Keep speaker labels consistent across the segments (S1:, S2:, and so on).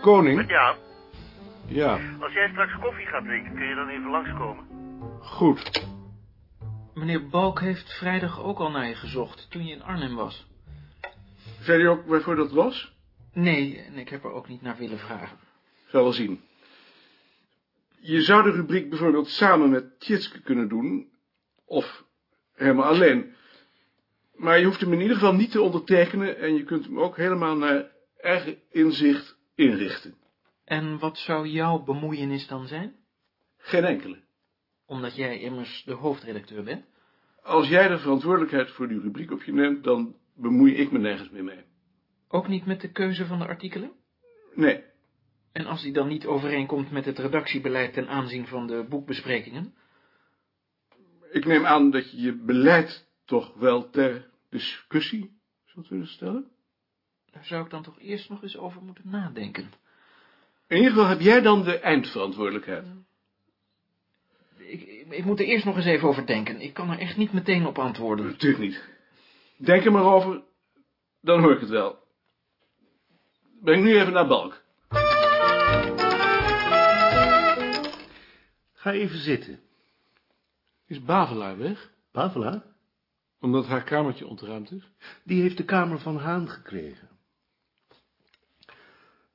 S1: Met Koning?
S2: Ja,
S1: Ja,
S2: als jij straks koffie gaat drinken, kun je dan even langskomen?
S1: goed.
S3: Meneer Balk heeft vrijdag ook al naar je gezocht, toen je in Arnhem was.
S1: Zei hij ook waarvoor dat was?
S3: Nee, en ik heb er ook niet naar willen vragen.
S1: Zal wel zien. Je zou de rubriek bijvoorbeeld samen met Tjitske kunnen doen, of helemaal alleen. Maar je hoeft hem in ieder geval niet te ondertekenen en je kunt hem ook helemaal naar eigen inzicht inrichten.
S3: En wat zou jouw bemoeienis dan zijn?
S1: Geen enkele.
S3: Omdat jij immers de hoofdredacteur bent?
S1: Als jij de verantwoordelijkheid voor die rubriek op je neemt, dan bemoei ik me nergens meer mee.
S3: Ook niet met de keuze van de artikelen?
S1: Nee,
S3: En als die dan niet overeenkomt met het redactiebeleid ten aanzien van de boekbesprekingen?
S1: ik neem aan dat je je beleid toch wel ter discussie zult willen stellen.
S3: Daar zou ik dan toch eerst nog eens over moeten nadenken.
S1: In ieder geval heb jij dan de eindverantwoordelijkheid.
S3: Ik, ik, ik moet er eerst nog eens even over denken. Ik kan er echt niet meteen op antwoorden.
S1: Natuurlijk niet. Denk er maar over, dan hoor ik het wel. Breng nu even naar Balk.
S4: Ga even zitten.
S1: Is Bavelaar weg?
S4: Pavela,
S1: Omdat haar kamertje ontruimd is?
S4: die heeft de kamer van Haan gekregen.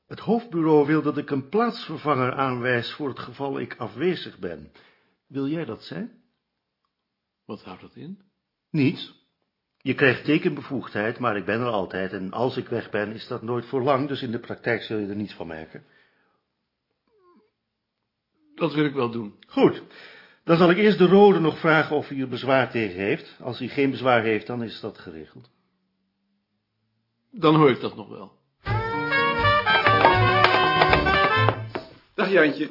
S4: Het hoofdbureau wil dat ik een plaatsvervanger aanwijs voor het geval ik afwezig ben. Wil jij dat zijn?
S1: Wat houdt dat in?
S4: Niets. Je krijgt tekenbevoegdheid, maar ik ben er altijd en als ik weg ben is dat nooit voor lang, dus in de praktijk zul je er niets van merken.
S1: Dat wil ik wel doen.
S4: Goed, dan zal ik eerst de rode nog vragen of hij er bezwaar tegen heeft. Als hij geen bezwaar heeft, dan is dat geregeld.
S1: Dan hoor ik dat nog wel. Dag Jantje,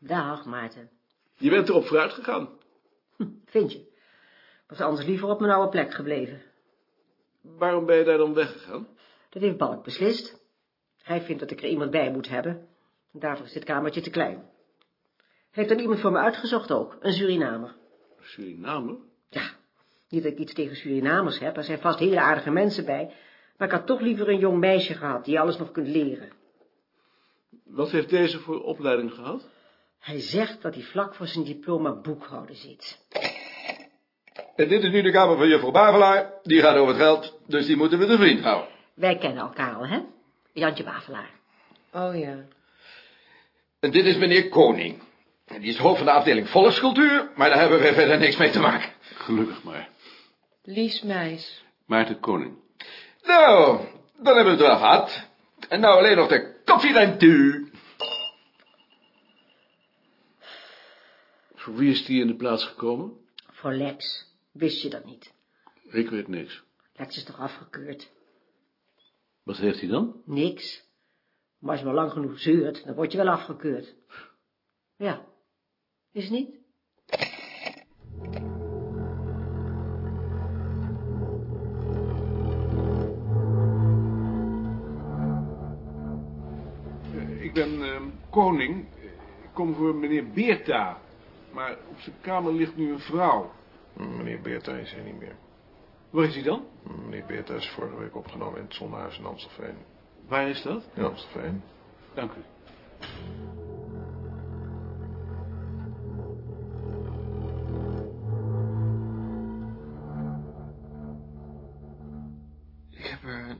S5: Dag, Maarten.
S1: je bent erop vooruit gegaan.
S5: Vind je? Ik was anders liever op mijn oude plek gebleven.
S1: Waarom ben je daar dan weggegaan?
S5: Dat heeft Balk beslist. Hij vindt dat ik er iemand bij moet hebben. En daarvoor is dit kamertje te klein. Hij heeft er iemand voor me uitgezocht ook, een Surinamer.
S1: Suriname?
S5: Ja, niet dat ik iets tegen Surinamers heb, er zijn vast hele aardige mensen bij, maar ik had toch liever een jong meisje gehad die alles nog kunt leren.
S1: Wat heeft deze voor opleiding gehad?
S5: Hij zegt dat hij vlak voor zijn diploma boekhouder zit.
S6: En dit is nu de kamer van juffrouw Bavelaar. Die gaat over het geld, dus die moeten we de vriend houden.
S5: Wij kennen elkaar al, hè? Jantje Wavelaar.
S7: Oh ja.
S6: En dit is meneer Koning. En Die is hoofd van de afdeling volkscultuur, maar daar hebben we verder niks mee te maken.
S1: Gelukkig maar.
S7: Lies Meis.
S1: Maarten Koning.
S6: Nou, dan hebben we het wel gehad. En nou alleen nog de koffie en thee.
S1: Voor wie is die in de plaats gekomen?
S5: Voor Lex. Wist je dat niet?
S1: Ik weet niks.
S5: Lex is toch afgekeurd?
S1: Wat heeft hij dan?
S5: Niks. Maar als je maar lang genoeg zeurt, dan word je wel afgekeurd. Ja. Is het niet?
S1: Koning. Ik kom voor meneer Beerta. Maar op zijn kamer ligt nu een vrouw.
S8: Meneer Beerta is er niet meer.
S1: Waar is hij dan?
S8: Meneer Beerta is vorige week opgenomen in het zonnehuis in Amstelveen.
S1: Waar is dat?
S8: In Amstelveen.
S1: Dank u.
S3: Ik heb er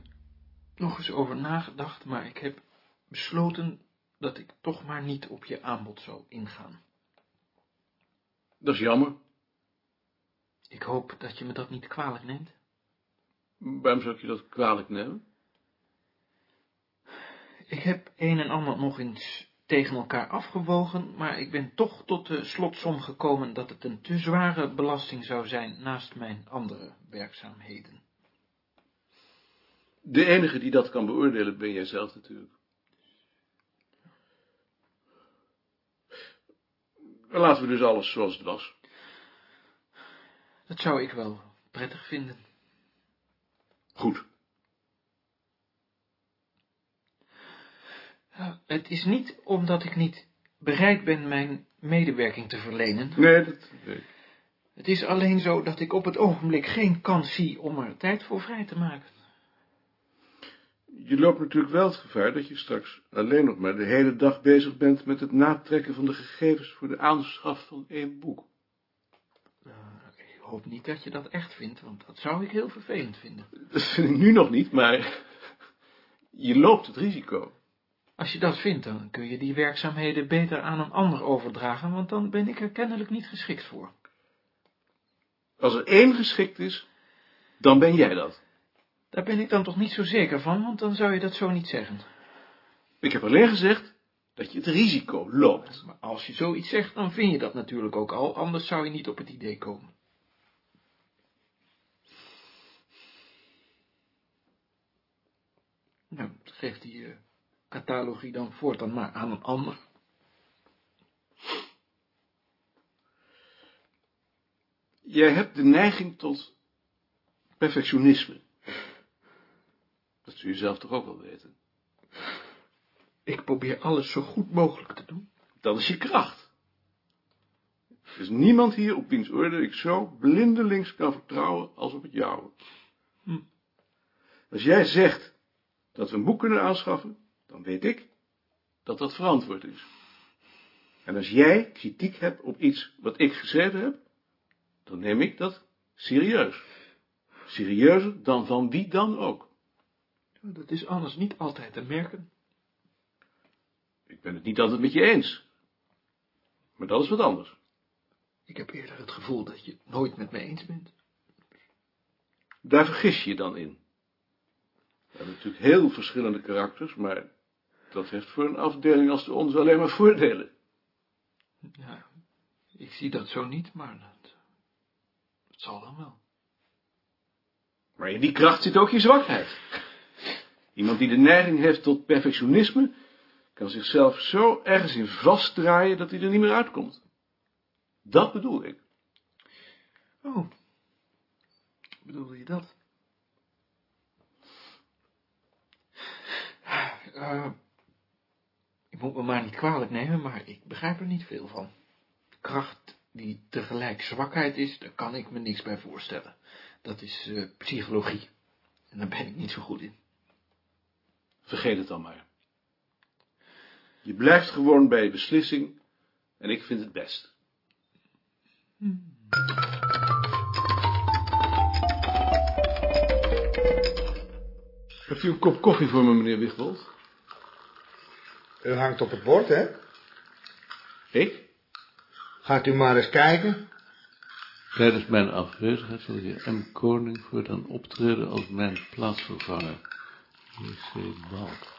S3: nog eens over nagedacht, maar ik heb besloten dat ik toch maar niet op je aanbod zou ingaan.
S1: Dat is jammer.
S3: Ik hoop dat je me dat niet kwalijk neemt.
S1: Waarom zou ik je dat kwalijk nemen?
S3: Ik heb een en ander nog eens tegen elkaar afgewogen, maar ik ben toch tot de slotsom gekomen dat het een te zware belasting zou zijn naast mijn andere werkzaamheden.
S1: De enige die dat kan beoordelen ben jij zelf natuurlijk. Laten we dus alles zoals het was.
S3: Dat zou ik wel prettig vinden.
S1: Goed.
S3: Het is niet omdat ik niet bereid ben mijn medewerking te verlenen.
S1: Nee, dat weet ik.
S3: Het is alleen zo dat ik op het ogenblik geen kans zie om er tijd voor vrij te maken.
S1: Je loopt natuurlijk wel het gevaar dat je straks alleen nog maar de hele dag bezig bent met het natrekken van de gegevens voor de aanschaf van één boek.
S3: Uh, ik hoop niet dat je dat echt vindt, want dat zou ik heel vervelend vinden.
S1: Dat vind ik nu nog niet, maar je loopt het risico.
S3: Als je dat vindt, dan kun je die werkzaamheden beter aan een ander overdragen, want dan ben ik er kennelijk niet geschikt voor.
S1: Als er één geschikt is, dan ben jij dat.
S3: Daar ben ik dan toch niet zo zeker van, want dan zou je dat zo niet zeggen.
S1: Ik heb alleen gezegd dat je het risico loopt.
S3: Maar als je zoiets zegt, dan vind je dat natuurlijk ook al, anders zou je niet op het idee komen. Nou, geef die uh, catalogie dan voortaan maar aan een ander.
S1: Jij hebt de neiging tot perfectionisme. Zul je zelf toch ook wel weten.
S3: Ik probeer alles zo goed mogelijk te doen.
S1: Dat is je kracht. Er is niemand hier op wiens orde ik zo blindelings kan vertrouwen als op het jouwe. Hm. Als jij zegt dat we een boek kunnen aanschaffen, dan weet ik dat dat verantwoord is. En als jij kritiek hebt op iets wat ik geschreven heb, dan neem ik dat serieus. Serieuzer dan van wie dan ook.
S3: Dat is anders niet altijd te merken.
S1: Ik ben het niet altijd met je eens. Maar dat is wat anders.
S3: Ik heb eerder het gevoel dat je het nooit met me eens bent.
S1: Daar vergis je je dan in. We hebben natuurlijk heel verschillende karakters, maar dat heeft voor een afdeling als de onze alleen maar voordelen.
S3: Ja, ik zie dat zo niet, maar dat, dat zal dan wel.
S1: Maar in die kracht zit ook je zwakheid. Iemand die de neiging heeft tot perfectionisme, kan zichzelf zo ergens in vastdraaien dat hij er niet meer uitkomt. Dat bedoel ik.
S3: Oh, bedoelde je dat? Uh, ik moet me maar niet kwalijk nemen, maar ik begrijp er niet veel van. Kracht die tegelijk zwakheid is, daar kan ik me niks bij voorstellen. Dat is uh, psychologie. En daar ben ik niet zo goed in.
S1: Vergeet het dan maar. Je blijft gewoon bij je beslissing en ik vind het best. Hmm. Hebt u een kop koffie voor me, meneer Wigbold?
S9: U hangt op het bord, hè?
S1: Ik?
S9: Gaat u maar eens kijken.
S10: Tijdens mijn afwezigheid zal de heer M. Koning voortaan optreden als mijn plaatsvervanger. J.C. Balk.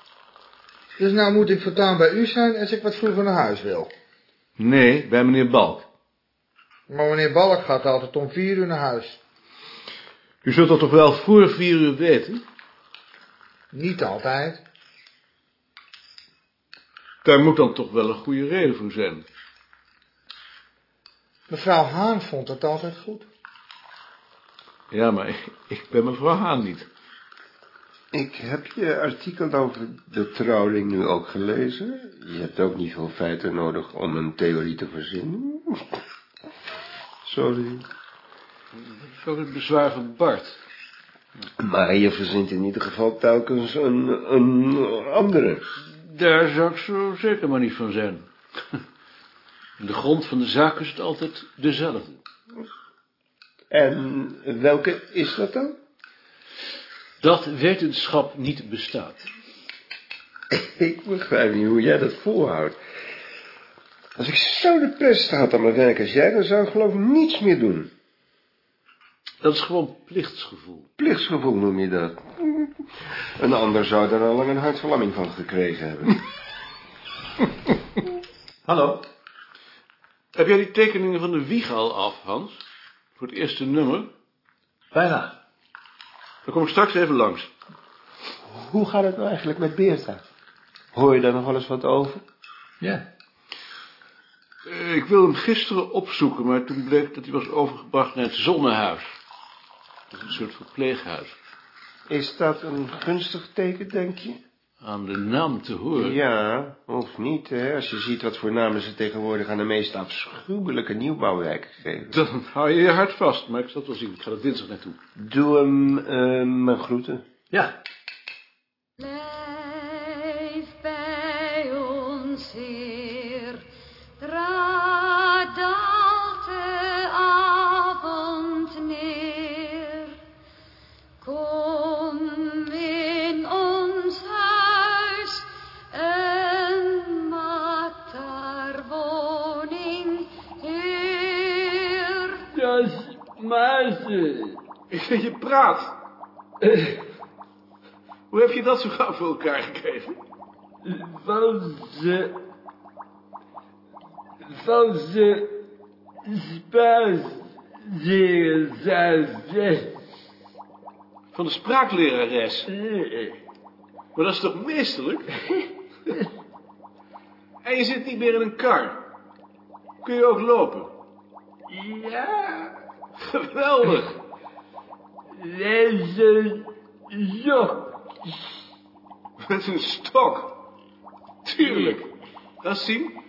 S9: Dus nou moet ik voortaan bij u zijn als ik wat vroeger naar huis wil.
S1: Nee, bij meneer Balk.
S9: Maar meneer Balk gaat altijd om vier uur naar huis.
S1: U zult dat toch wel voor vier uur weten?
S9: Niet altijd.
S1: Daar moet dan toch wel een goede reden voor zijn.
S9: Mevrouw Haan vond het altijd goed.
S1: Ja, maar ik ben mevrouw Haan niet.
S11: Ik heb je artikel over de trouwring nu ook gelezen. Je hebt ook niet veel feiten nodig om een theorie te verzinnen. Sorry.
S1: Is het bezwaar van Bart.
S11: Maar je verzint in ieder geval telkens een, een andere.
S1: Daar zou ik zo zeker maar niet van zijn. De grond van de zaak is het altijd dezelfde.
S11: En welke is dat dan?
S1: Dat wetenschap niet bestaat.
S11: Ik begrijp niet hoe jij dat volhoudt. Als ik zo de pest had aan mijn werk als jij, dan zou ik geloof ik niets meer doen.
S1: Dat is gewoon plichtsgevoel.
S11: Plichtsgevoel noem je dat. Een ander zou er al lang een hartverlamming van gekregen hebben.
S9: Hallo?
S1: Heb jij die tekeningen van de wieg al af, Hans? Voor het eerste nummer?
S9: Bijna.
S1: Dan kom ik straks even langs.
S11: Hoe gaat het nou eigenlijk met Beerta? Hoor je daar nog wel eens wat over?
S9: Ja.
S1: Uh, ik wil hem gisteren opzoeken, maar toen bleek dat hij was overgebracht naar het Zonnehuis. Dat is een soort verpleeghuis.
S11: Is dat een gunstig teken, denk je?
S1: Aan de naam te horen.
S11: Ja, of niet, hè? Als je ziet wat voor namen ze tegenwoordig aan de meest afschuwelijke nieuwbouwwijken geven.
S1: Dan hou je je hart vast, maar ik zal het wel zien. Ik ga er dinsdag naartoe.
S11: Doe hem uh, mijn groeten.
S1: Ja. Praat. Hoe heb je dat zo gauw voor elkaar gekregen?
S12: van ze, van ze, spaas, zeer, ze,
S1: Van de spraaklerares. Maar dat is toch meesterlijk? En je zit niet meer in een kar. Kun je ook lopen?
S12: Ja,
S1: Geweldig.
S12: Lezen, zo,
S1: Met een stok. Tuurlijk. Laat zien.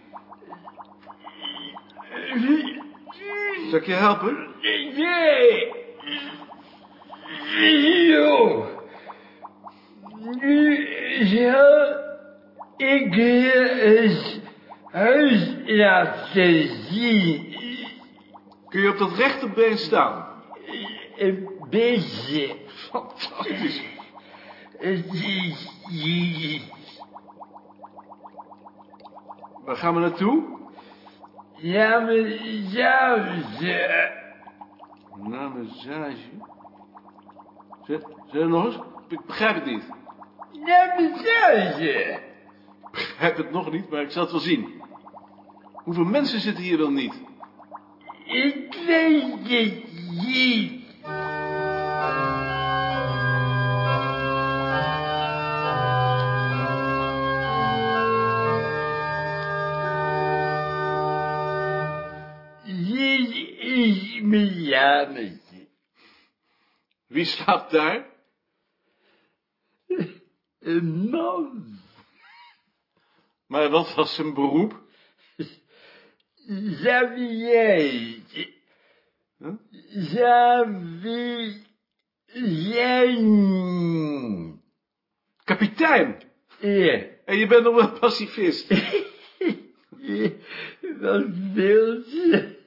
S1: Zal ik je helpen?
S12: nee, zo, nu zal ik je eens huis laten zien.
S1: Kun je op dat rechterbeen staan?
S12: Beetje.
S1: Fantastisch. Waar gaan we naartoe?
S12: Ja, zelfs.
S1: Naar massage. Zeg, zeg nog eens. Ik begrijp het niet.
S12: Ja, maar zelfs.
S1: Ik begrijp het nog niet, maar ik zal het wel zien. Hoeveel mensen zitten hier wel niet?
S12: Ik weet het niet.
S1: Wie slaapt daar?
S12: Een man.
S1: Maar wat was zijn beroep?
S12: Xavier.
S1: Huh?
S12: Xavier.
S1: Kapitein.
S12: Ja.
S1: En je bent nog wel pacifist.
S12: Wat wil ze?